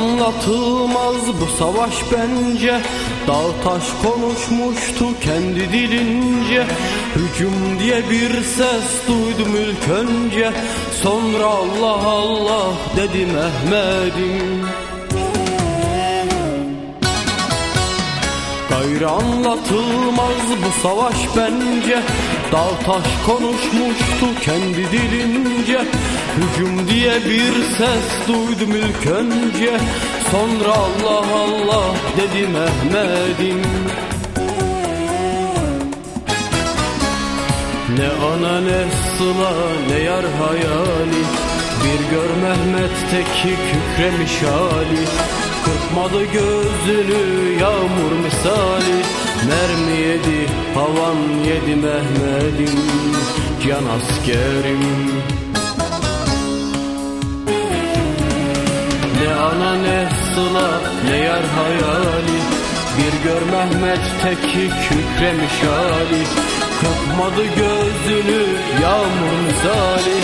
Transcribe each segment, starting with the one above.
anlatılmaz bu savaş bence. Dağ taş konuşmuştu kendi dilince. Hücum diye bir ses duydum ilk önce. Sonra Allah Allah dedi Mehmet'im. Gayrı anlatılmaz bu savaş bence Dağ taş konuşmuştu kendi dilince. Hücum diye bir ses duydum ilk önce. Sonra Allah Allah dedi Mehmet'im. Ne ana ne sıla ne yar hayali. Bir gör Mehmet'teki kükremiş hali. Kırpmadı gözünü yağmur misali. Mermi yedi havan yedi Mehmet'im Can askerim. Ne ana ne sıla ne yar hayali. Bir gör Mehmet teki kükremiş hali. Kırpmadı gözünü yağmur misali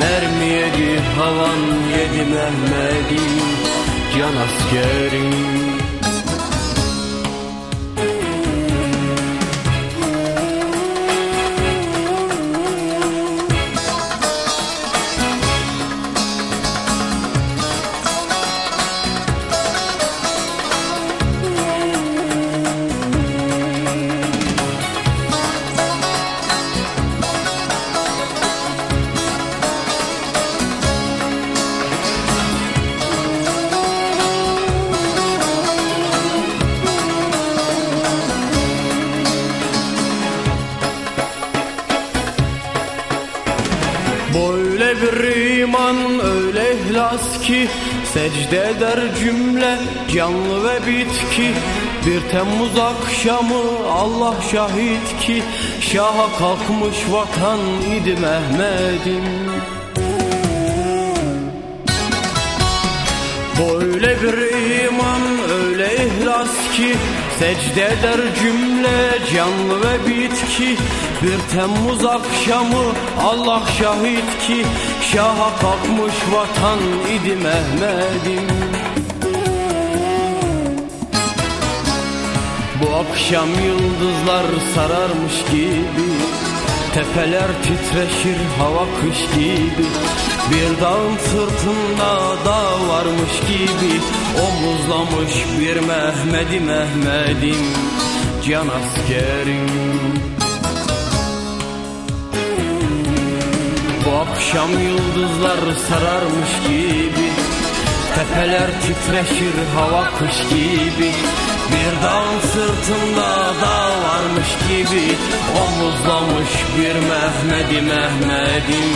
Mermi yedi havan yedi Mehmet'im Can askerim Bir iman öyle ihlas ki Secde cümle canlı ve bitki. Bir Temmuz akşamı Allah şahit ki Şaha kalkmış vatan idi Mehmet'im. Böyle bir iman öyle ihlas ki Secde eder cümle canlı ve bitki. Bir Temmuz akşamı Allah şahit ki Şaha kalkmış vatan idi Mehmet'im. Bu akşam yıldızlar sararmış gibi Tepeler titreşir hava kış gibi Bir dağın sırtında dağ varmış gibi Omuzlamış bir Mehmet'i Mehmet'im Can askerim. Bu akşam yıldızlar sararmış gibi Tepeler titreşir hava kış gibi. Bir dağın sırtında dağ varmış gibi Omuzlamış bir Mehmet'i Mehmet'im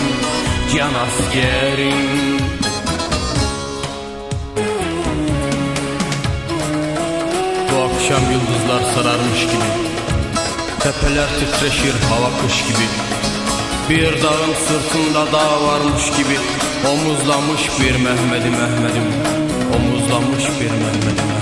Can askerim akşam yıldızlar sararmış gibi Tepeler titreşir hava kış gibi bir dağın sırtında dağ varmış gibi Omuzlamış bir Mehmet'i Mehmet'im Omuzlamış bir Mehmet'i